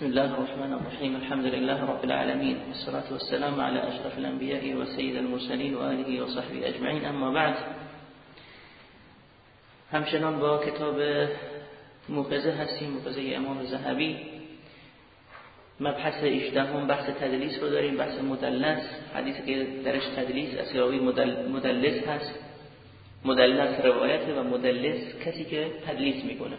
بسم الله الرحمن الرحيم. الحمد لله رب العالمين. والصلاة والسلام على أشرف الأنبياء وسيد المرسلين وآله وصحبه أجمعين. أما بعد همچنان با کتاب موقظه هستیم موقظه امام زهبی. مبحث 18 هم بحث تدلیس رو بحث مدلس. که درش تدلیس اسیاوی مدلس هست. مدلس روایت و مدلس کسی که تدلیس می‌کنه.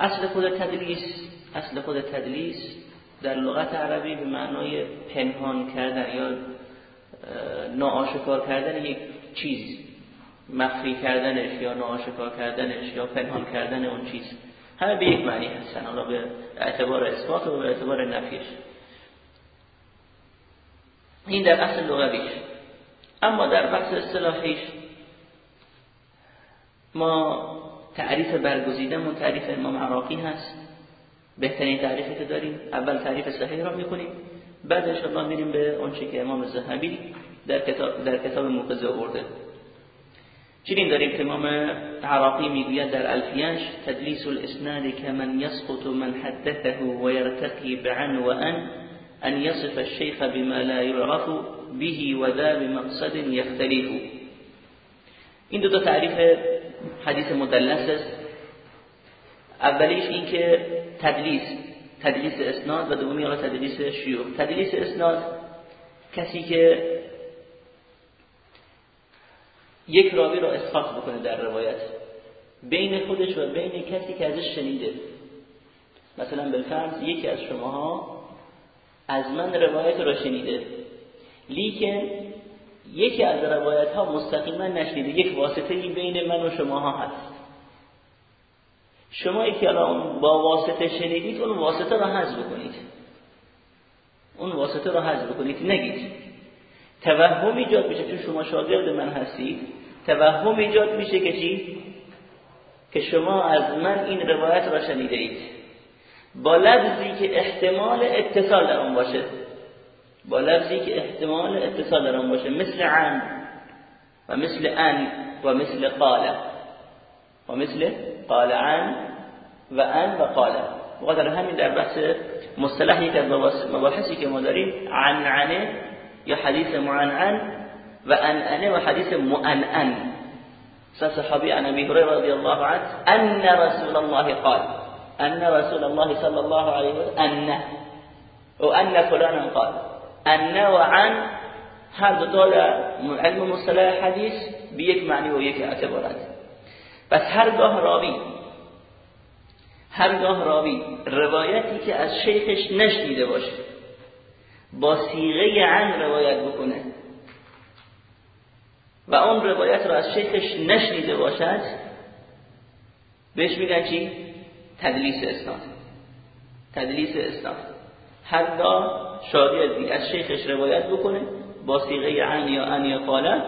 اصل خود تدلیس اصل خود تدلیس در لغت عربی به معنای پنهان کردن یا ناآشکار کردن یک چیز مخفی کردنش یا ناآشکار کردنش یا پنهان کردن اون چیز. همه به یک معنی هستن حالا به اعتبار اثبات و به اعتبار نفیش. این در اصل لغویش. اما در بحث اصطلاحیش ما تعریف برگزیدمون تعریف امام عراقی هست. بهترین تعریفی که داریم. اول تعریف صحیح را می‌کنیم بعد انشاءالله میریم به اونچه که امام زهبی در کتاب در کتاب موقظه آورده. چنین داریم که امام عراقی می‌گوید در الفیاش تدلیس الاسناد كمن يسقط من حدثه ويرتقي بعن وان ان يصف الشيخ بما لا يعرف به وذا بمقصد يختلف این دو تا تعریف حدیث مدلس است. اولیش این که تدلیس تدلیس اسناد و دومی حالا تدلیس شیوخ تدلیس اسناد کسی که یک راوی را اسقاط بکنه در روایت بین خودش و بین کسی که ازش شنیده. مثلا بالفرض یکی از شماها از من روایت را شنیده. لیکن یکی از روایت ها مستقیما نشنیده یک واسطه بین من و شماها هست. شما که الان با واسطه شنیدید اون واسطه را حذف بکنید. اون واسطه را حذف بکنید. نگید. توهم ایجاد میشه. چون شما شاگرد من هستید توهم ایجاد میشه که چی؟ که شما از من این روایت را شنیده اید. با لفظی که احتمال اتصال در اون باشه. با لفظی که احتمال اتصال اون باشه مثل عن و مثل ان و مثل قال. و مثل قال عن و ان و قال. بقدر همین در بحث مصطلح یک از مباحثی که ما داریم عنعنه یا حدیث معنعن و انعنه و حدیث مؤنن صحابی عن ابي هريره رضي الله عنه ان رسول الله قال. ان رسول الله صلى الله عليه وسلم ان أو ان فلان قال. ان و عن هر دو تا علم مصطلح حدیث به یک معنی و یک اعتبارات. پس هرگاه راوی هرگاه راوی روایتی که از شیخش نشنیده باشه با سیغه عن روایت بکنه و اون روایت را از شیخش نشنیده باشد بهش میگن چی؟ تدلیس اسناد. تدلیس اسناد. هرگاه شاگردی از شیخش روایت بکنه با سیغه عن یا ان یا قاله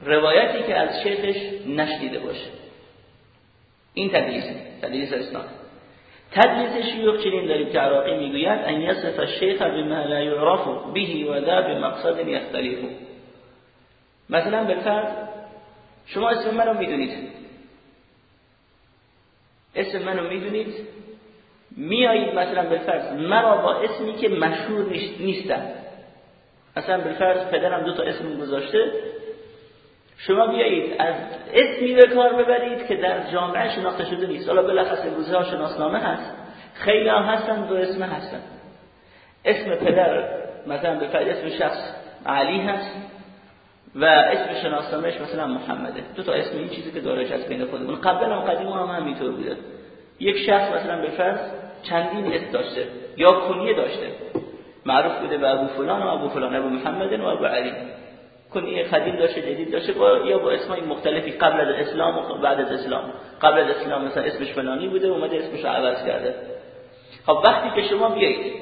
روایتی که از شیخش نشنیده باشه. این تدلیس تدلیس اسناد تدلیس شیوخ چنین داریم که عراقی می‌گوید ان یصف الشیخ بما لا یعرف به و ذا بمقصد یختلف مثلا بالفرض شما اسم منو می‌دونید. اسم منو می‌دونید میایید مثلا بالفرض مرا با اسمی که مشهور نیستم مثلا بالفرض پدرم دو تا اسم گذاشته. شما بیایید از اسمی به کار ببرید که در جامعه شناخته شده نیست. حالا بلخص امروزه ها شناسنامه هست. خیلی ها هستن دو اسم هستن. اسم پدر مثلا به اسم شخص علی هست و اسم شناسنامهش مثلا محمده. دو تا اسم این چیزی که داره از بین خودمون. قبلا هم قدیم هم همینطور بوده. یک شخص مثلا به فرض چندین اسم داشته یا کنیه داشته. معروف بوده به ابو فلان و ابو فلان ابو محمد و ابو علی. کنیه قدیم داشته جدید داشته با یا با اسمای مختلفی قبل از اسلام و بعد از اسلام. قبل از اسلام مثلا اسمش فلانی بوده اومده اسمش رو عوض کرده. خب وقتی که شما بیایید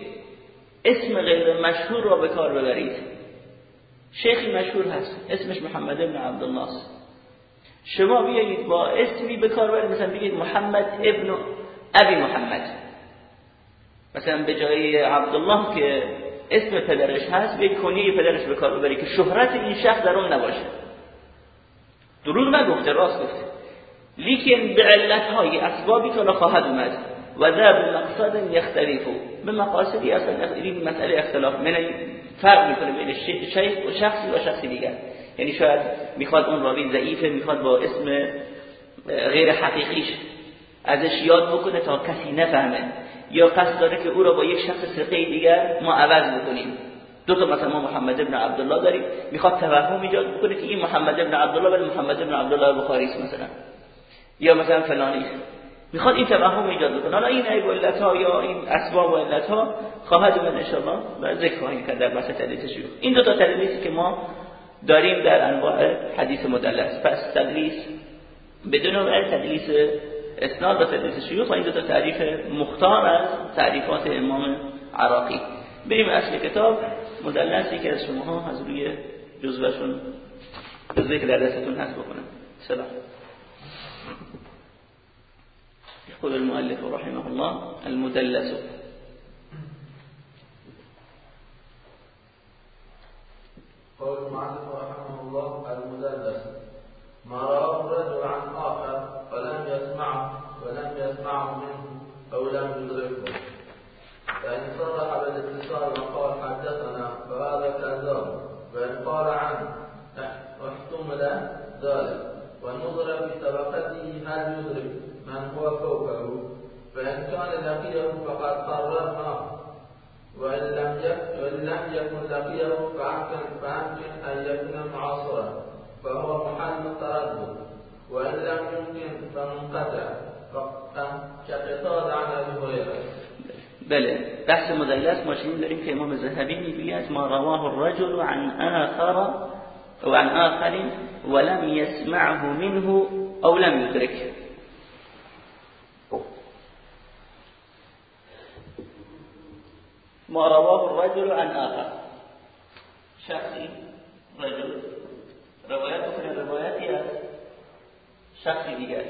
اسم غیر مشهور را به کار ببرید. شیخی مشهور هست اسمش محمد ابن عبدالله شما بیایید با اسمی به کار ببرید مثلا بگید محمد ابن ابی محمد. مثلا به جای عبدالله که اسم پدرش هست به کنی پدرش به کار ببری که شهرت این شخص در اون نباشه. دروغ نگفته راست گفته. لیکن به علت های اسبابی که خواهد اومد. و ذا به مقصد یختلفو به مقاصدی اصلا این مسئله اختلاف. من فرق می‌کنه بین شیخ و شخصی و شخصی دیگر. یعنی شاید می‌خواد اون راوی ضعیفه می‌خواد با اسم غیر حقیقیش ازش یاد بکنه تا کسی نفهمه. یا قصد داره که او را با یک شخص ثقه دیگر ما عوض بکنیم. دو تا مثلا ما محمد ابن عبدالله داریم. می‌خواد توهم ایجاد بکنه که این محمد ابن عبدالله ولی محمد ابن عبدالله بخاری است مثلا. یا مثلا فلانی. می‌خواد این توهم ایجاد بکنه. حالا این عیب و ها یا این اسباب و علت ها خواهد اومد الله و ذکر خواهیم کرد در بحث تدلیس شیوخ این دو تا تدلیسی که ما داریم در انواع حدیث مدلس. پس تدلیس بدون نوع تدلیس اسناد و تدلیس شیوخ و این دو تا تعریف مختار از تعریفات امام عراقی. بریم اصل کتاب مدلسی که از شما از روی جزوهشون جزوه که در دستتون هست بکنم سلام. يقول المؤلف رحمه الله المدلس. قول المؤلف رحمه الله المدلس. ما رواه الرجل عن آخر فلم يسمعه ولم يسمعه منه أو لم يدركه فإن صرح بالاتصال وقال حدثنا فهذا كذاب وإن قال عنه واحتمل ذلك. ونظر في طبقته هل يدرك من هو فوقه. فإن كان لقيه فقد قررناه وإن لم وإن لم يكن لقيه فأمكن فأمكن أن يكون معاصرا. فهو محل التردد. وإن لم يمكن فمنقطع. كقصاد عن أبي هريرة. بله بحث ما شنین داریم که إمام زهبی میگوید ما رواه الرجل عن آخر أو عن آخر ولم يسمعه منه أو لم يدرك. ما رواه الرجل عن آخر. شخصی رجل. روایت بکنه روایتی از شخصی دیگر.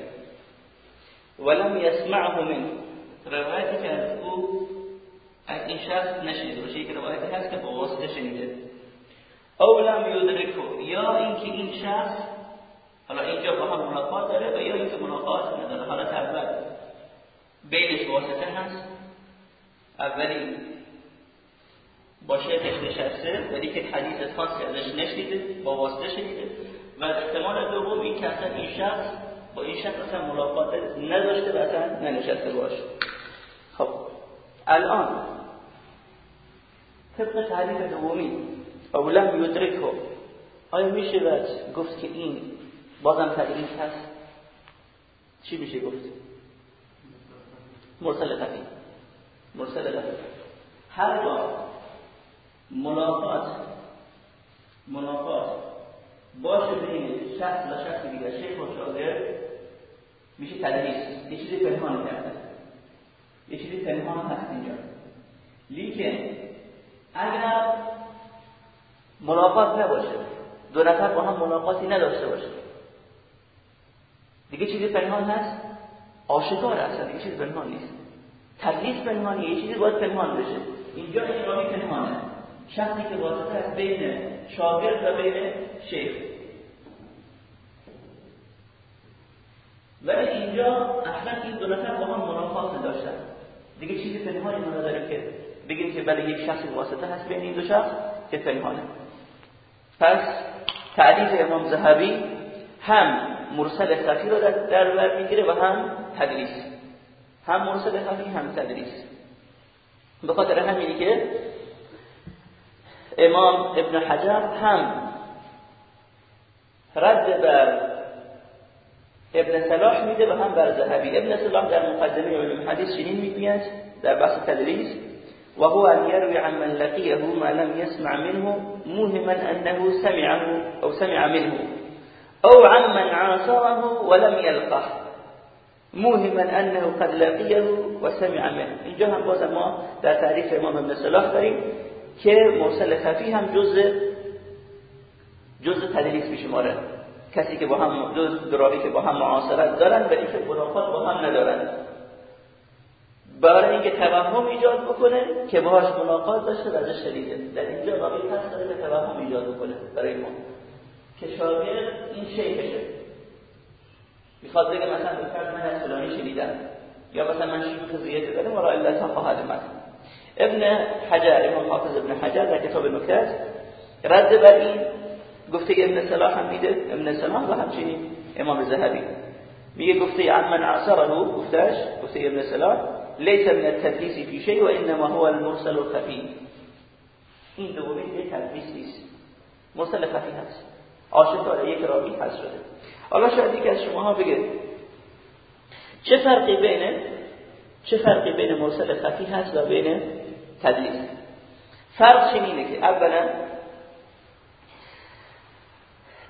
ولم يسمعه منه. روایتی که از او از این شخص نشنیده باشه یک روایتی هست که با واسطه شنیده. او لم یدرکو یا اینکه این شخص حالا اینجا با هم ملاقات داره و یا اینکه ملاقات نداره. حالت اول بینش واسطه هست. اولی با شیخش نشسته ولی که حدیث خاصی ازش نشنیده با واسطه شنیده. و احتمال دوم این که اصلا این شخص با این شخص اصلا ملاقات نداشته و اصلا ننشسته باشه. الان. طبق تعریف دومی او لم یدرکه آیا میشه گفت که این بازم تدریس هست؟ چی میشه گفت؟ مرسل خفی مرسل خفی هر بار ملاقات ملاقات باشه بین شخص و شخص دیگر شیخ و شاگرد میشه تدریس. یه چیزی پنهان کرده. یه چیزی پنهان هست اینجا. لیکن اگر ملاقات نباشه دو نفر با هم ملاقاتی نداشته باشه دیگه چیزی پنهان هست؟ آشکار اصلا دیگه چیزی پنهان نیست. تدلیس پنهانی یه چیزی باید پنهان بشه. اینجا این پنهانه. شخصی که واسطه است بین شاگرد و بین شیخ. ولی اینجا اصلا این دو نفر با هم ملاقات نداشتن. دیگه چیزی پنهانی ما نداره که بگیم که بله یک شخصی واسطه هست بین این دو شخص که پنهانه پس تعریف امام زهبی هم مرسل خفی رو در بر می‌گیره و هم تدریس. هم مرسل خفی هم تدریس. به خاطر همینی که امام ابن حجر هم رد بر ابن صلاح میده و هم بر ذهبی. ابن صلاح در مقدمه علم حدیث چنین می‌گوید در بحث تدریس وهو أن يروي عن من لقيه ما لم يسمع منه موهما أنه سمعه أو سمع منه. أو عن من عاصره ولم يلقه موهما أنه قد لقيه وسمع منه. اینجا هم باز ما در تعریف امام ابن صلاح داریم که مرسل خفی هم جز جز تدلیس میشماره کسی که با هم جز دراوی که با هم معاصرت دارن ولی که ملاقات با هم ندارن. برای اینکه توهم ایجاد بکنه که باهاش ملاقات داشته و ازش شنیده. در اینجا راوی پس داره که توهم ایجاد بکنه برای ما. که شاگرد این شیخشه. می‌خواد بگه مثلا به فرد من از فلانی شنیدم. یا مثلا من شیوخ زیاده دارم ولی علت خواهد اومد. ابن حجر امام حافظ ابن حجر در کتاب نکت رد بر این گفته ابن صلاح هم میده. ابن صلاح و همچنین امام زهبی میگه گفته عن من عصره گفتش گفته ابن صلاح ليس من التدليس في شيء وانما هو المرسل الخفي این دومین یک تدلیس نیست. مرسل خفی هست. آشکار یک راوی هست شده. حالا شاید یکی از شماها بگه چه فرقی بین چه فرقی بین مرسل خفی هست و بین تدلیس؟ فرق چنینه که اولا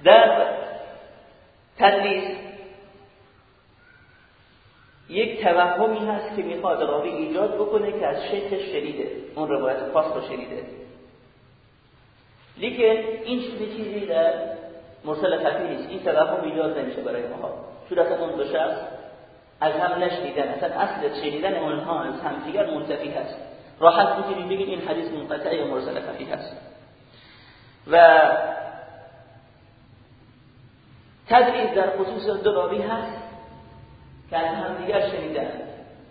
در تدلیس. یک توهمی هست که می‌خواد راوی ایجاد بکنه که از شیخ شنیده اون روایت خاص رو شنیده. لیکن این چیزی در مرسل خفی نیست. این توهم ایجاد نمیشه برای ما. چون اصلا اون دو شخص از هم نشنیدن اصلا اصل شنیدن اونها از همدیگر منتفی هست. راحت می‌تونیم بگیم این حدیث منقطع یا مرسل خفی هست. و تدریس در خصوص دو راوی هست که از همدیگر شنیدن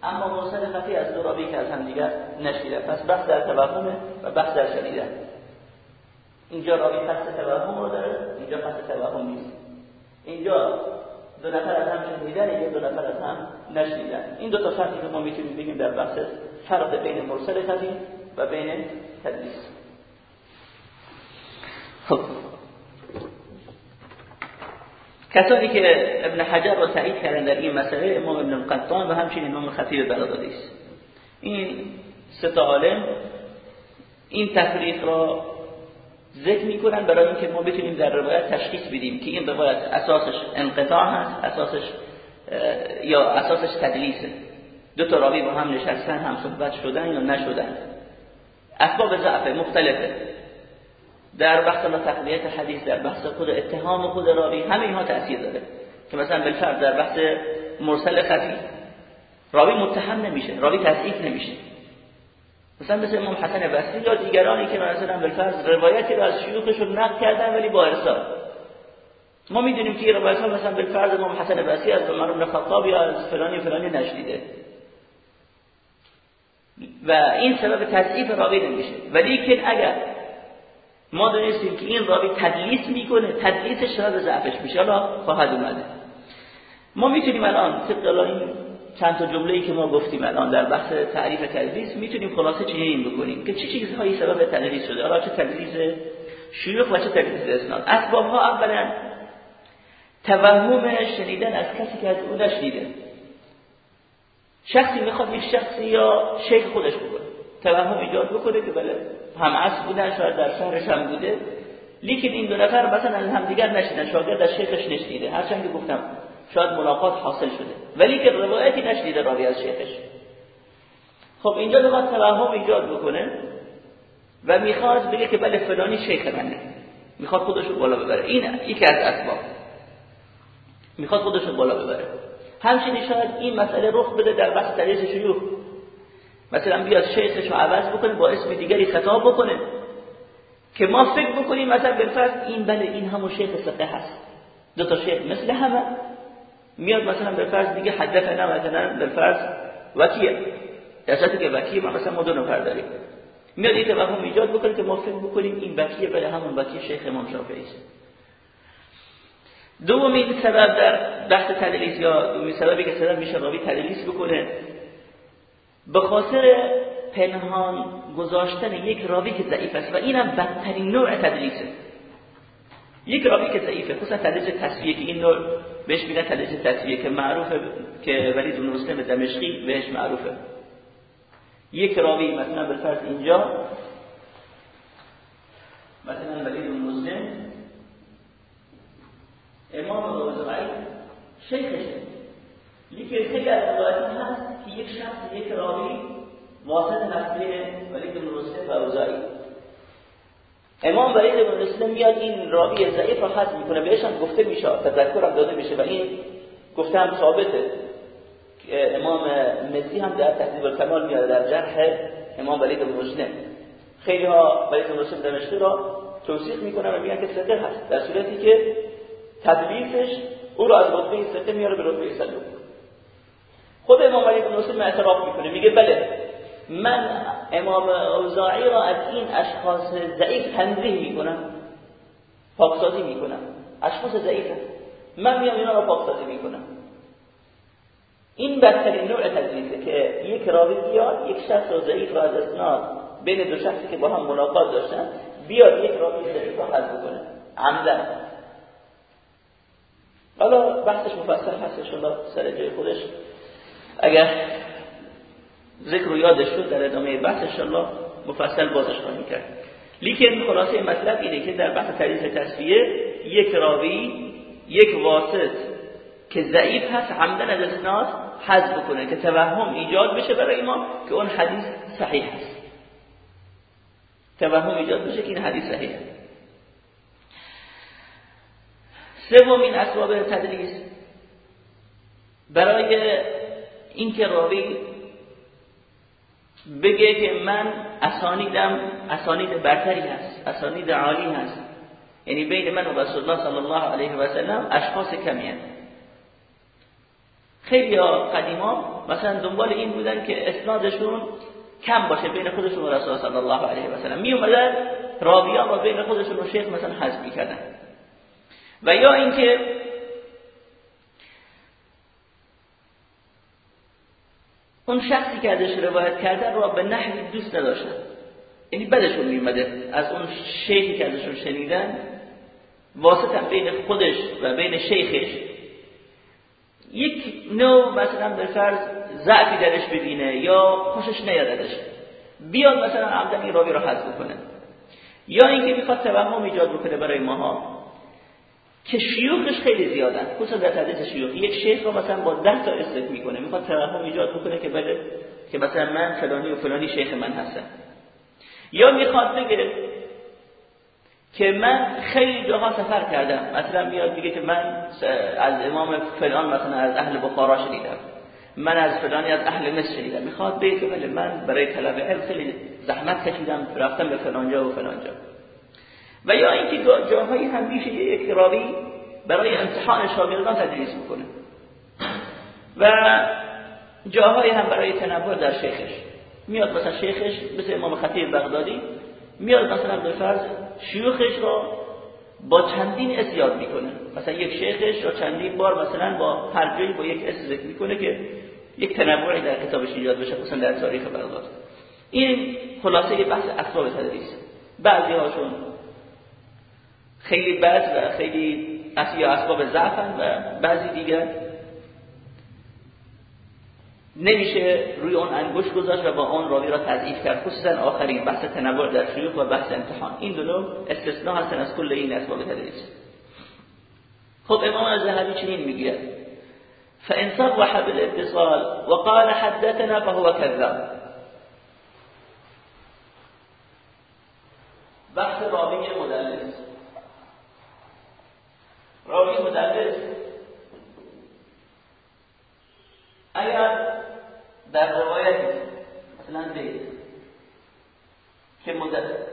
اما مرسل خفی از دو راوی که از همدیگر نشنیدن پس بحث در توهمه و بحث در شنیدن اینجا راوی قصد توهم رو داره اینجا قصد توهم نیست. اینجا دو نفر از هم شنیدن اینجا دو نفر از هم نشنیدن. این دو تا فرقی که ما می‌تونیم بگیم در بحث فرق بین مرسل خفی و بین تدلیس خب. کسانی که ابن حجر رو تایید کردن در این مسئله امام ابن القطان و همچنین امام خطیب بغدادی است. این سه عالم این تفریق را ذکر می‌کنن برای اینکه ما بتونیم در روایت تشخیص بدیم که این روایت اساسش انقطاع هست اساسش یا اساسش تدلیسه. دو تا راوی با هم نشستن هم صحبت شدن یا نشدن. اسباب ضعف مختلفه. در بحث تقویت حدیث در بحث خود اتهام خود راوی همه اینها تاثیر داره. که مثلا بالفرض در بحث مرسل خفی راوی متهم نمیشه راوی تضعیف نمیشه. مثلا مثل امام حسن بصری یا دیگرانی که مثلا بالفرض روایتی رو از شیوخشون نقل کردن ولی با ارسال. ما می‌دونیم که روایت ها مثلا بالفرض امام حسن بصری از عمر بن خطاب یا از فلانی فلانی نشدیده و این سبب تضعیف راوی نمیشه. ولی که اگر ما دونستیم که این راوی تدلیس می‌کنه تدلیسش سبب ضعفش میشه. حالا خواهد اومده. ما می‌تونیم الان طبق این چند تا جمله‌ای که ما گفتیم الان در بحث تعریف تدلیس می‌تونیم خلاصه چنین بکنیم؟ که چه چیزهایی سبب تدلیس شده؟ حالا چه تدلیس شیوخ و چه تدلیس اسناد؟ اسباب ها اولا توهم شنیدن از کسی که از او نشنیده. شخصی می‌خواد یک شخصی یا شیخ خودش بکنه. توهم ایجاد بکنه که بله هم اصل بودن شاید در شهرش هم بوده. لیکن این دو نفر مثلا از همدیگر نشیدن شاگرد از شیخش نشنیده. هرچند که گفتم شاید ملاقات حاصل شده. ولی که روایتی نشنیده راوی از شیخش. خب اینجا می‌خواد توهم ایجاد بکنه و می‌خواد بگه که بله فلانی شیخ منه. می‌خواد خودش رو بالا ببره. این یکی از اسباب. می‌خواد خودش رو بالا ببره. همچنین شاید این مسئله رخ بده در بحث تدریس شیوخ. مثلا بیاد شیخش رو عوض بکنه با اسم دیگری خطاب بکنه. که ما فکر بکنیم مثلا بالفرض این بله این همون شیخ ثقه هست. دو تا شیخ مثل همه. میاد مثلا بالفرض دیگه حدثنا مثلا بالفرض وکیه. در که وکیه ما مثلا ما دو نفر میاد این توهم ایجاد بکنه که ما فکر بکنیم این وکیه بله همون وکیه شیخ امام شافعی است. دومین سبب در بحث تدلیس یا دومین سببی که سبب میشه راوی تدلیس بکنه به خاطر پنهان گذاشتن یک راوی که ضعیف است. و اینم بدترین نوع تدلیسه یک راوی که ضعیفه خصوصا تدلیس تصویه که این نوع بهش میگن تدلیس تصویه که معروفه که ولید بن مسلم دمشقی بهش معروفه. یک راوی مثلا بالفرض اینجا مثلا ولید بن مسلم امام روزقی شیخشه. لیکن خیلی از روایت هست که یک شخص یک راوی واسط بین ولید بن مسلم و روزایی. امام ولید بن مسلم میاد این راوی ضعیف رو حذف می‌کنه بهش هم گفته میشه تذکرم داده میشه و این گفته هم ثابته امام مزی هم در تهذیب الکمال میاد در جرح امام ولید بن مسلم. خیلی ها ولید بن مسلم دمشقی را توصیف می‌کنن و میگن که ثقه هست در صورتی که تدلیسش او را از رتبه ثقه میاره به رتبه صدوق خود امام علی بن مسلم اعتراف می‌کنه میگه بله. من امام اوزاعی را از این اشخاص ضعیف تنظیح می‌کنم پاکسازی می‌کنم. اشخاص ضعیفه. من میام اینا را پاکسازی می‌کنم. این بدترین نوع تدلیسه که یک راوی بیاد یک شخص ضعیف را از اسناد بین دو شخصی که با هم ملاقات داشتن بیاد یک راوی ضعیف را حذف کنه. عمدن حالا بحثش مفصل هستش الله سر جای خودش. اگر ذکر و یادش شد در ادامه بحث الله مفصل بازش خواهیم کرد. لیکن خلاصه مطلب اینه که در بحث تدریس تصفیه یک راوی یک واسط که ضعیف هست عمدن از اسناد حذف کنه که توهم ایجاد بشه برای ما که اون حدیث صحیح هست. توهم ایجاد بشه که این حدیث صحیح هست. سومین اسباب تدریس. برای اینکه راوی بگه که من اسانیدم اسانید برتری هست اسانید عالی هست. یعنی بین من و رسول الله صلی الله علیه و سلم اشخاص کمی هست. خیلی قدیما مثلا دنبال این بودن که اسنادشون کم باشه بین خودشون و رسول صلی الله علیه و سلم. می اومدن راویان و بین خودشون و شیخ مثلا حذف می‌کردن. و یا اینکه اون شخصی که ازش روایت کرده را به نحوی دوست نداشتن. یعنی بدشون میمده از اون شیخی که ازشون شنیدن واسطا بین خودش و بین شیخش. یک نوع مثلا به فرض ضعفی درش ببینه یا خوشش نیاد ازش. بیاد مثلا این راوی رو حذف کنه یا اینکه می‌خواد توهم ایجاد بکنه برای ماها. که شیوخش خیلی زیادن. خصوصا در تدریس شیوخ یک شیخ رو مثلا با ده تا استک می‌کنه. می‌خواد توهم ایجاد بکنه که بله که مثلا من فلانی و فلانی شیخ من هستم یا می‌خواد بگه که من خیلی جاها سفر کردم. مثلا میاد میگه که من از امام فلان مثلا از اهل بخارا شنیدم. من از فلانی از اهل مصر شنیدم. می‌خواد بگه که بله من برای طلب علم خیلی زحمت کشیدم رفتم به فلان جا و فلان جا و یا اینکه جاهایی هم میشه یک راوی برای امتحان شاگردان تدریس می‌کنه. و جاهایی هم برای تنوع در شیوخش. میاد مثلا شیخش مثل امام خطیب بغدادی میاد مثلا به فرض شیوخش رو با چندین اسم یاد می‌کنه. مثلا یک شیخش رو چندین بار مثلا با هر با یک اسم ذکر می‌کنه که یک تنوعی در کتابش ایجاد بشه مثلا در تاریخ بغداد. این خلاصه بحث اسباب تدلیس. بعضی هاشون خیلی بد و خیلی یا اسباب ضعفن و بعضی دیگر نمیشه روی اون انگوش گذاشت و با اون راوی را تضعیف کرد. خصوصا آخرین بحث تنوع در شیوخ و بحث امتحان. این دو استثناء هستن از کل این اسباب تدریس خب امام الذهبی چنین میگه. فان صرح بالاتصال وقال حدثنا فهو كذاب بحث راوی مدلس راوی مدلس اگر در روایت مثلا زید که.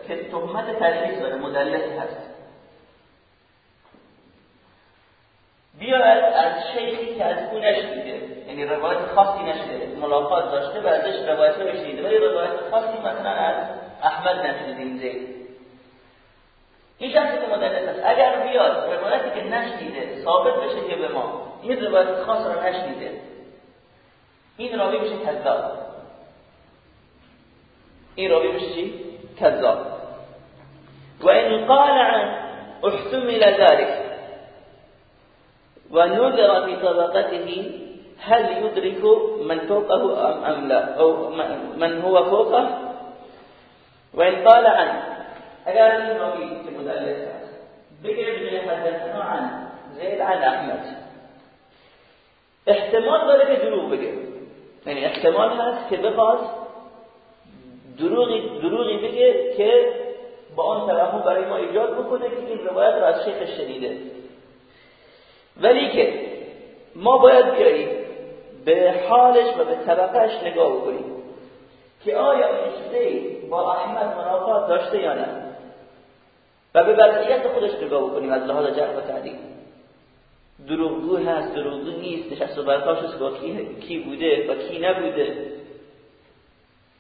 که تهمت تدلیس داره مدلس هست. بیاید از شیخی که از او نشنیده یعنی روایت خاصی نشده ملاقات داشته و ازش روایت بشنیده. ولی روایت خاصی مثلا از احمد نشنیده این زید این شخصی که مدلس هست. اگر بیاد روایتی که نشنیده ثابت بشه که به ما این روایت خاص رو نشنیده. این راوی میشه کذاب. این راوی میشه چی؟ کذاب. و این قال عن احتمل ذلك. ونظر في طبقته هل يدرك من فوقه أم لا؟ أو من هو فوقه؟ وإن قال عن اگر این راوی که مدلس است بگه بجای حدثنا عن زید عن احمد احتمال داره که دروغ بگه. یعنی احتمال هست که بخواد دروغی, دروغی بگه که با آن توهم برای ما ایجاد بکنه که این روایت را از شیخ شنیده. ولی که ما باید بیاییم به حالش و به طبقهش نگاه بکنیم که آیا این با احمد منافات داشته یا نه. و به وضعیت خودش نگاه بکنیم. از لحاظ جرح و تعدیل دروغگو هست دروغگو نیست. نشست و برخاش با کی, بوده؟ و کی نبوده؟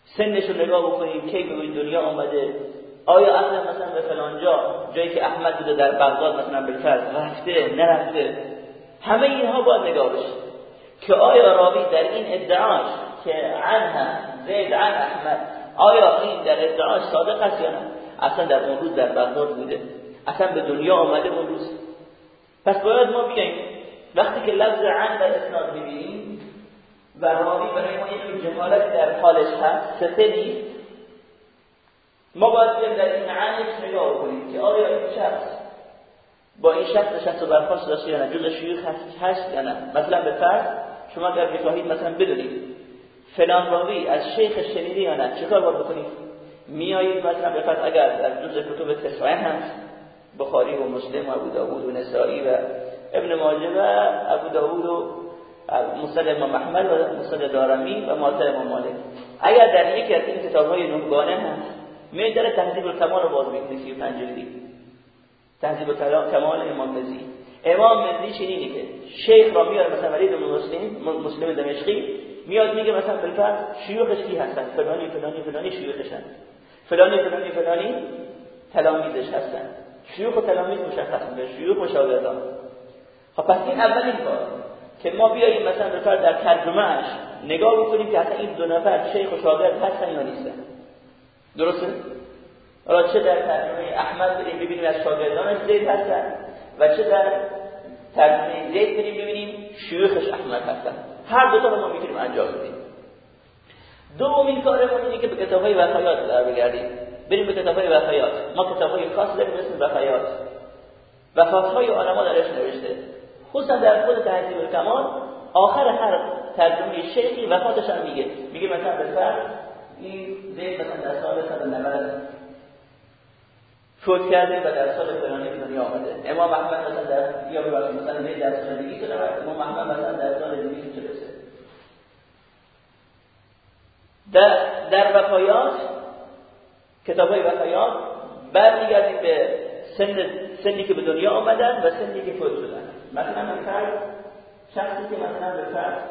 سنش رو نگاه بکنیم. کی به دنیا آمده؟ آیا اصلا مثلا به فلان جا جایی که احمد بوده در بغداد مثلا بالفرض رفته نرفته؟ همه اینها باید نگاه بشه. که آیا راوی در این ادعاش که عنها زید عن احمد آیا این در ادعاش صادق است یا نه؟ اصلا در اون روز در بغداد بوده. اصلا به دنیا آمده اون روز. پس باید ما بیایم وقتی که لفظ عن در اسناد می‌بینیم و راوی برای ما یک جمالت در حالش هست. سته نیست ما باید بیایم در این عنش نگاه کنیم که آیا این شخص با این شخص نشست و برخواست داشته یا نه؟ جز شیوخ هست یا نه؟ مثلا به فرض شما اگر بخواهید مثلا بدونید فلان راوی از شیخ شنیده یا نه؟ چیکار باید بکنید؟ میایید به فرض اگر در جز کتب تسعه هست بخاری و مسلم و ابو داوود و نسائی و ابن ماجه و ابو داوود و مسند امام احمد و مسند دارمی و ماتر امام مالک. اگر در یکی از این کتاب های نهگانه هست در تهذیب الکمال رو باز می‌کنی 35 جلدی. تهذیب الکمال امام مزی. امام مزی چنینی که شیخ را میاد مثلا ولید مسلم مسلم دمشقی میاد میگه مثلا بالفرض شیوخش کی هستن؟ فلانی فلانی فلانی شیوخشن فلانی فلانی فلانی تلاميذش هستن. شیوخ و تلاميذ مشخص میشه شیوخ و خب پس این اولین کار که ما بیاییم مثلا بالفرض در ترجمهش نگاه بکنیم که حتی این دو نفر شیخ و شاگرد هستن یا نیستن. درسته؟ حالا چه در ترجمه احمد بریم ببینیم از شاگردانش زید هستن و چه در ترجمه زید بریم ببینیم شیوخش احمد هستن. هر دو تا رو ما می‌تونیم انجام بدیم. دومین کارمون اینه که به کتاب های وفایات در بگردیم. بریم به کتاب های وفایات. ما کتاب های خاص داریم مثل وفایات. وفات های علما درش نوشته. خصوصا در خود تهذیب الکمال آخر هر ترجمه شیخی وفاتش هم میگه. میگه مثلا به این زید مثلا در سال 190 فوت کرده و در سال فلانی به دنیا آمده. امام احمد مثلا در یا ببخشید مثلا زید در سال 290 امام احمد مثلا در سال 243 در در وفایات کتاب های وفایات برمیگردیم به سن سنی که به دنیا آمدن و سنی که فوت شدن. مثلا مثلا شخصی که مثلا به فرض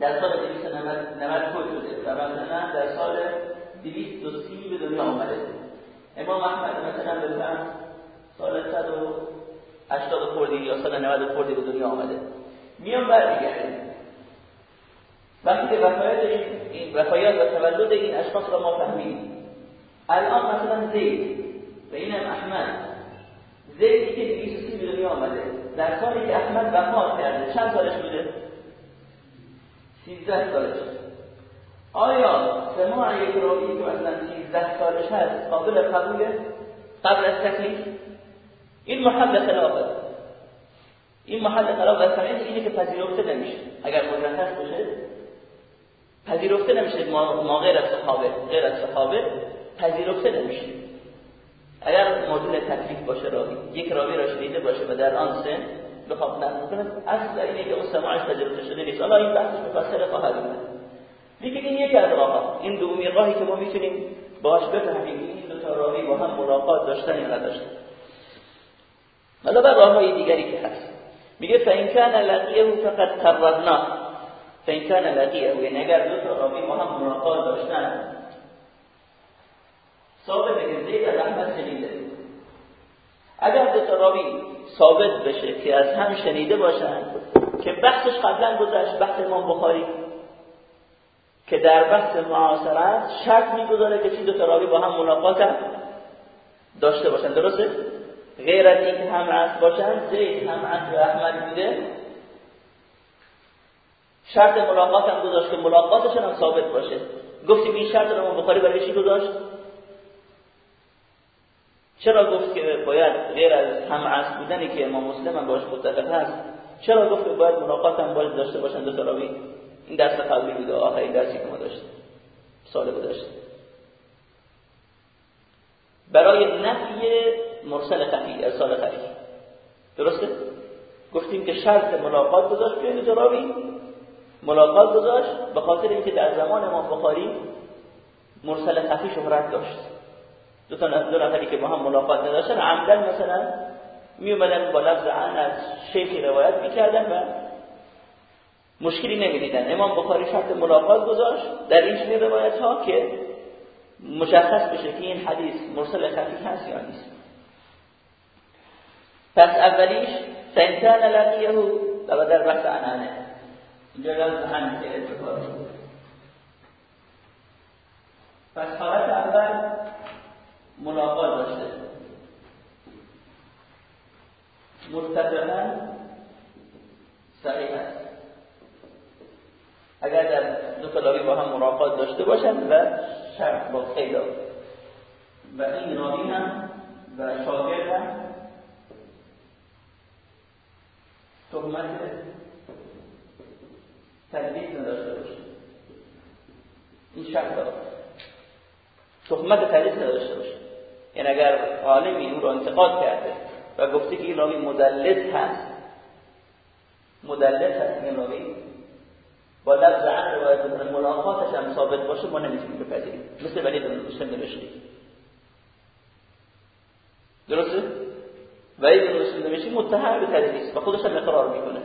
در سال 290 فوت شده و مثلا در سال 230 به دنیا آمده. امام احمد مثلا به سال 180 خوردی یا 190 خوردی به دنیا آمده. میان برمیگردیم. وقتی که وفایت این وفایت و تولد این اشخاص را ما فهمیدیم الان مثلا زید. و اینم احمد. زیدی که 230 به دنیا آمده. در سالی که احمد وفات کرده چند سالش بوده؟ 13 سالش. آیا سماع یک راوی که مثلا 13 سالش هست قابل قبوله؟ قبل از تکلیف؟ این محل خلافه این محل خلاف از اینه که پذیرفته نمیشه. اگر مشخص باشه پذیرفته نمیشه. ما غیر از صحابه غیر از صحابه پذیرفته نمیشه. اگر موضوع تکلیف باشه راوی یک راوی را شنیده باشه و در آن سن بخواد نقل کنه اصل اینه که اون سماعش پذیرفته شده نیست. حالا این بحث مفصل خواهد بود دیگه این یک از راه این دومی راهی که ما می‌تونیم باش بفهمیم این دو تا راوی با هم ملاقات داشتن یا نداشتن حالا بر راههای دیگری که هست. میگه فإن كان لقيه فقد قررنا فإن كان لقيه یعنی اگر دو تا راوی با هم ملاقات داشتن ثابت که زید از احمد شنیده اگر دو تا ثابت بشه که از هم شنیده باشن که بحثش قبلا گذشت بحث امام بخاری که در بحث معاصرت شرط می‌گذاره که چین دو تا با هم ملاقات داشته باشن. درسته؟ غیر از اینکه هم عصر باشن زید هم عصر احمد بوده. شرط ملاقات هم گذاشت که ملاقاتشون هم ثابت باشه. گفتیم این شرط رو بخاری برای چی گذاشت؟ چرا گفت که باید غیر از هم عصر بودنی که امام مسلم هم باش متفق هست چرا گفت که باید ملاقات هم باید داشته باشن دو راوی؟ این درس قبلی بوده آخرین درسی که ما داشتیم. سال گذشته برای نفی مرسل خفی ارسال خفی درسته؟ گفتیم که شرط ملاقات گذاشت دو راوی؟ ملاقات گذاشت به خاطر اینکه در زمان امام بخاری مرسل خفی شهرت داشت. دو تا دو نفری که با هم ملاقات نداشتن عمدن مثلا می اومدن با لفظ عن از شیخی روایت می‌کردن و مشکلی نمی‌دیدن. امام بخاری شرط ملاقات گذاشت. در این روایت ها که مشخص بشه که این حدیث مرسل خفیف هست یا نیست. پس اولیش فانکان لقیه و در بحث عنانه لفظ عن که اتفاق پس حالت اول ملاقات داشته. متفقا صحیح است. اگر در دو تا با هم ملاقات داشته باشند و شرط با قیدا و این راوی هم و شاگرد هم تهمت تدلیس نداشته باشه. این شرط داره. تهمت تدلیس نداشته باشه. یعنی اگر عالمی او را انتقاد کرده و گفته که این راوی مدلس هست مدلس هست این راوی با لفظ روایت بکنه ملاقاتش هم ثابت باشه ما نمی‌تونیم بپذیریم. مثل ولی بن مسلم نوشته. درسته؟ ولی بن مسلم نوشته متهم به تدلیس و خودش هم اقرار می‌کنه.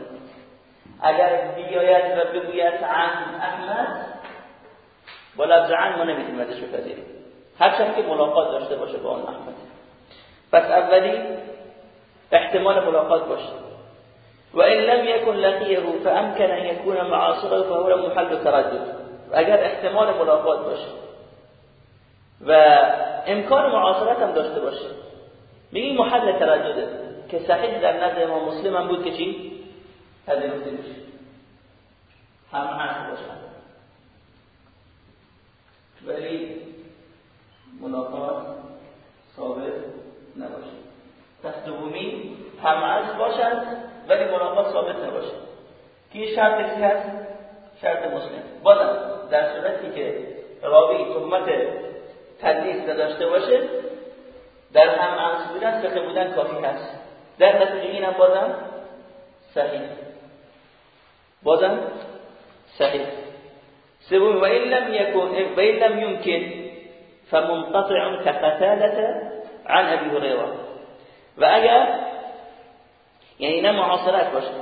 اگر بیاید و بگوید عن احمد با لفظ عن ما نمی‌تونیم ازش بپذیریم. هرچند که ملاقات داشته باشه با اون احمد. پس اولی احتمال ملاقات باشه. و این لم يكن لقيه فامكن ان يكون معاصره فهو محل تردد. اگر احتمال ملاقات باشه و امکان معاصرت هم داشته باشه میگی محل تردده که صحیح در نظر امام مسلم هم بود که چی؟ پذیرفته میشه. هم هست باشن. ولی ملاقات ثابت نباشه. پس دومی هم باشند ولی ملاقات ثابت نباشه. که شرط چی هست؟ شرط مسلم. بازم در صورتی که راوی تهمت تدلیس نداشته باشه در هم عرض بودن فقه بودن کافی هست. در نتیجه اینم بازم صحیح. بازم صحیح سوم و این لم يكن و این لم يمكن فمنقطع كقتالة عن أبي هريرة. و اگر یعنی نه معاصرت باشه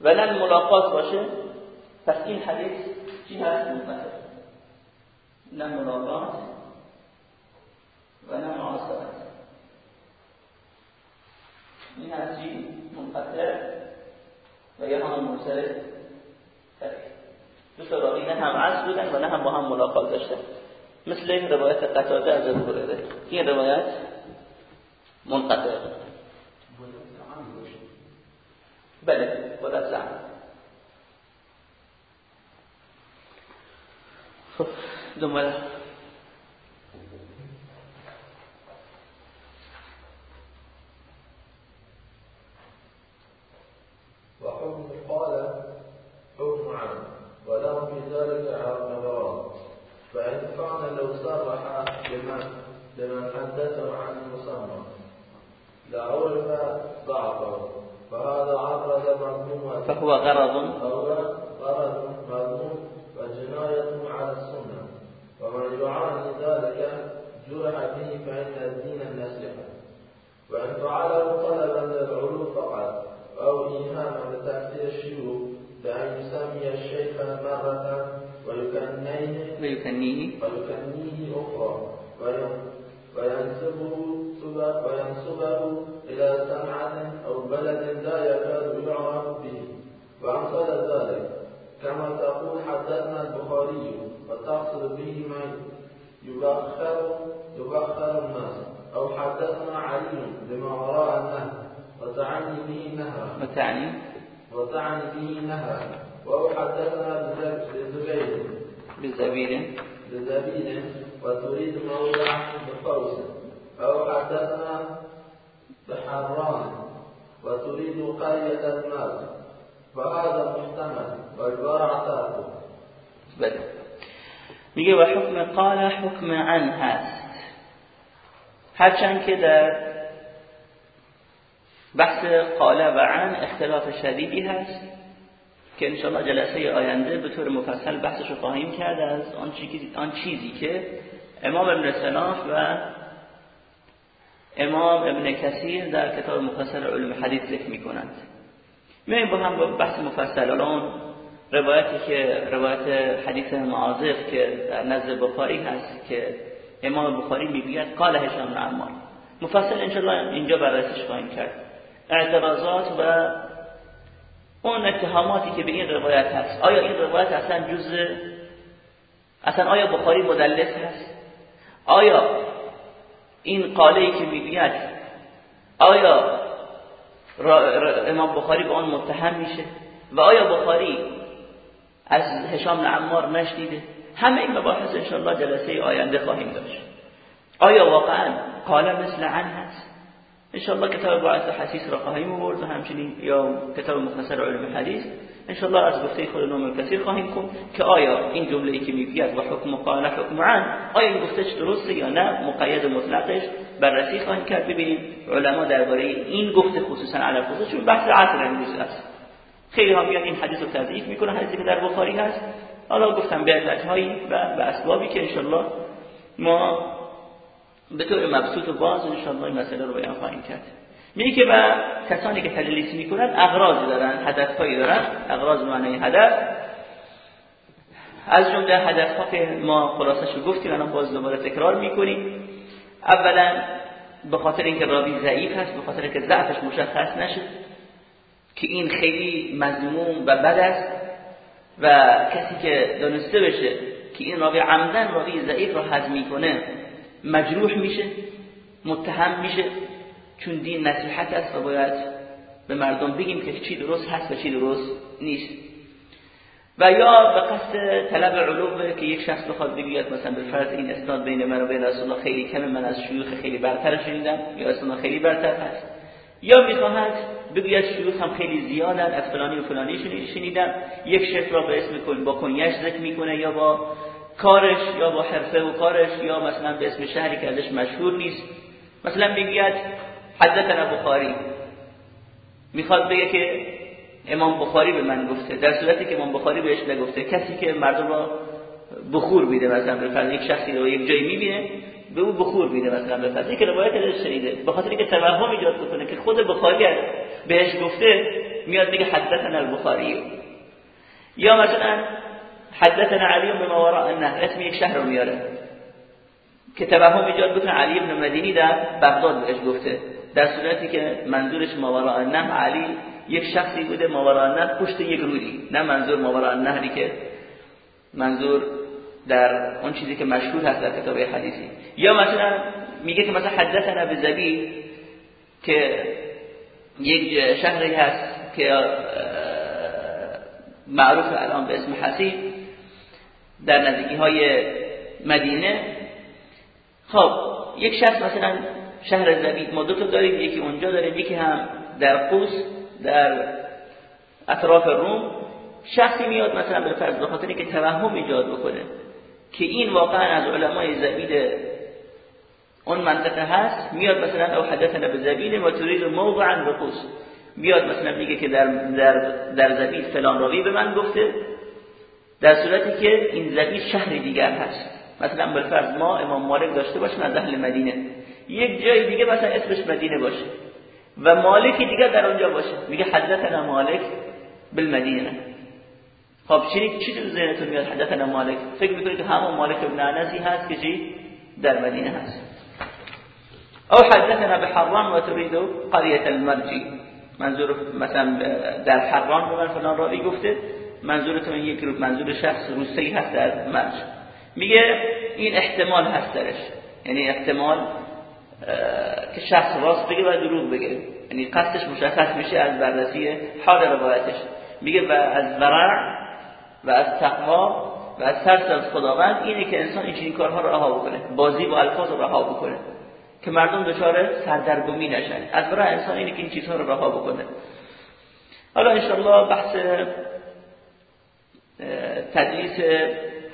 و نه ملاقات باشه پس این حدیث چی هست منقطع نه ملاقات و نه معاصرت این هست چی منقطع و یه هم مرسل دو تا راوی نه هم عصر بودن و نه هم با هم ملاقات داشتن. مثل روایت قطاده از ابو این روایت منقطع. بله خود از زن خب دنباله لو صرح بمن بمن حدثه عن المسمى لعرف ضعفه فهذا عرض مذموما فهو غرض. فهو غرض مذموم وجناية على السنة. ومن يعاني ذلك جرح به فإن الدين النصيحة وإن فعله ويكنيه ويكنيه ويكنيه أخرى وينسبه وينسبه إلى سمعة أو بلد لا يكاد يعرف به. وأمثال ذلك. كما تقول حدثنا البخاري وتقصد به من يبخر يبخر الناس. أو حدثنا علي بما وراء النهر وتعني به نهرا. وتعني؟ وتعني به نهرا. وهو حدثنا بزبير بزبير بزبير وتريد موضع بقوس أو حدثنا بحران وتريد قرية المال فهذا محتمل والورع تركه بله. میگه و حکم قال حکم عن هست. هرچند که در بحث قال و عن اختلاف شدیدی هست که انشاءالله جلسه آینده به طور مفصل بحثش رو خواهیم کرد از آن چیزی, آن چیزی که امام ابن سلاح و امام ابن کثیر در کتاب مفصل علوم حدیث ذکر می‌کنند. میایم با هم بحث مفصل الان روایتی که روایت حدیث معاذف که در نزد بخاری هست که امام بخاری می‌گوید قال هشام عمار. مفصل انشاءالله اینجا بررسیش خواهیم کرد. اعتراضات و اون اتهاماتی که به این روایت هست. آیا این روایت اصلا جز اصلا آیا بخاری مدلس هست؟ آیا این قاله که می‌گوید آیا امام بخاری به آن متهم میشه؟ و آیا بخاری از هشام نعمار نشنیده همه این مباحث انشاءالله جلسه آینده خواهیم داشت. آیا واقعا قاله مثل عن هست؟ انشاءالله کتاب باعث حسیس را خواهیم آورد و همچنین یا کتاب مختصر علم حدیث انشاءالله از گفته خود نام کثیر خواهیم کن که آیا این جمله ای که می‌گوید و حکم قال حکم عن آیا این گفتش درسته یا نه مقید مطلقش بررسی خواهیم کرد. ببینیم علما درباره این گفته خصوصا علی خصوص چون بحث عصر امروز است. خیلی ها این حدیث رو تضعیف می‌کنه حدیثی که در بخاری هست. حالا گفتم به علتهایی و به اسبابی که انشاءالله ما به طور مبسوط و باز انشاءالله این مسئله رو بیان خواهیم کرد. میگه که و کسانی که تدلیس می‌کنن اغراضی دارن هدفهایی دارن. اغراض معنی هدف. از جمله هدف ها که ما خلاصش رو گفتیم الان باز دوباره تکرار می‌کنیم. اولا به خاطر اینکه راوی ضعیف هست به خاطر اینکه ضعفش مشخص نشه که این خیلی مذموم و بد است و کسی که دانسته بشه که این راوی عمدن راوی ضعیف رو هضم می‌کنه مجروح میشه متهم میشه. چون دین نصیحت است و باید به مردم بگیم که چی درست هست و چی درست نیست. و یا به قصد طلب علومه که یک شخص بخواد بگوید مثلا به فرض این اسناد بین من و بین رسول الله خیلی کمه من از شیوخ خیلی برتر شنیدم یا اسناد خیلی برتر هست. یا می‌خواهد بگوید شیوخ هم خیلی زیادن از فلانی و فلانی شنیدم. یک شیخ را به اسم با کنیش ذکر می‌کنه یا با کارش یا با حرفه و کارش یا مثلا به اسم شهری که ازش مشهور نیست. مثلا می‌گوید حدثنا بخاری. می‌خواد بگه که امام بخاری به من گفته در صورتی که امام بخاری بهش نگفته. کسی که مردم را بخور میده مثلا به فرض یک شخصی رو یک جایی می‌بینه به او بخور میده مثلا به فرض. روایت ازش شنیده. به خاطر اینکه توهم ایجاد بکنه که خود بخاری بهش گفته میاد میگه حدثنا البخاری. یا مثلا حدثنا علی بن وراء النهر اسم یک شهر رو میاره. که توهم ایجاد بکنه. علی بن مدینی در بغداد بهش گفته. در صورتی که منظورش ماوراء النهر علی یک شخصی بوده. ماوراء النهر پشت یک رودی نه منظور ماوراء النهری که منظور در اون چیزی که مشهور هست در کتاب حدیثی. یا مثلا میگه که مثلا حدثنا به زبی که یک شهری هست که معروف الان به اسم حسیب در نزدیکی های مدینه. خب یک شخص مثلا شهر زبید ما دو تا داریم یکی اونجا داریم یکی هم در قوس در اطراف روم. شخصی میاد مثلا به فرض به خاطر که توهم ایجاد بکنه که این واقعا از علمای زبید اون منطقه هست میاد مثلا او حدثنا به زبید و ترید موضعا به قوس. میاد مثلا میگه که در در در زبید فلان راوی به من گفته. در صورتی که این زبید شهر دیگر هست. مثلا بالفرض ما امام مالک داشته باشیم از اهل مدینه. یک جای دیگه مثلا اسمش مدینه باشه. و مالکی دیگه در اونجا باشه. میگه حدثنا مالک بالمدینه. خب چی چی تو ذهنتون میاد حدثنا مالک؟ فکر می‌کنید همون مالک ابن انسی هست که چی؟ در مدینه هست. او حدثنا بحران و تريد قريه المرجي منظور مثلا در حران به من فلان راوی گفته منظورتون یک رو منظور شخص روسی هست در مرج. میگه این احتمال هست درش. یعنی احتمال که شخص راست بگه و دروغ بگه. یعنی قصدش مشخص میشه از بررسی حال روایتش. میگه و از ورع و از تقوا و از ترس از خداوند اینه که انسان این کارها رو رها بکنه. بازی با الفاظ رو رها بکنه. که مردم دچار سردرگمی نشن. از برای انسان اینه که این چیزها رو رها بکنه. حالا انشاءالله بحث تدریس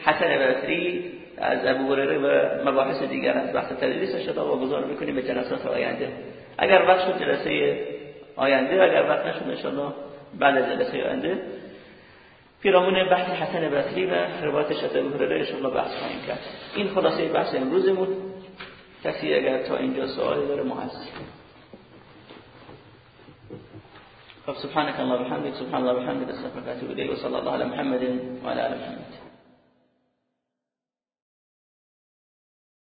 حسن بصری از ابو هریره و مباحث دیگر از بحث تدریس شده گذار می‌کنیم به جلسات آینده. اگر وقت شد جلسه آینده اگر وقت نشد انشاءالله بعد از جلسه آینده. پیرامون بحث حسن بصری و روایت از ابو هریره انشاءالله بحث خواهیم کرد. این خلاصه بحث امروزمون. کسی اگر تا اینجا سوالی داره ما خب سبحانك الله وبحمدك سبحان الله وبحمدك استغفرك واتوب اليك وصلى الله على محمد وعلى ال محمد.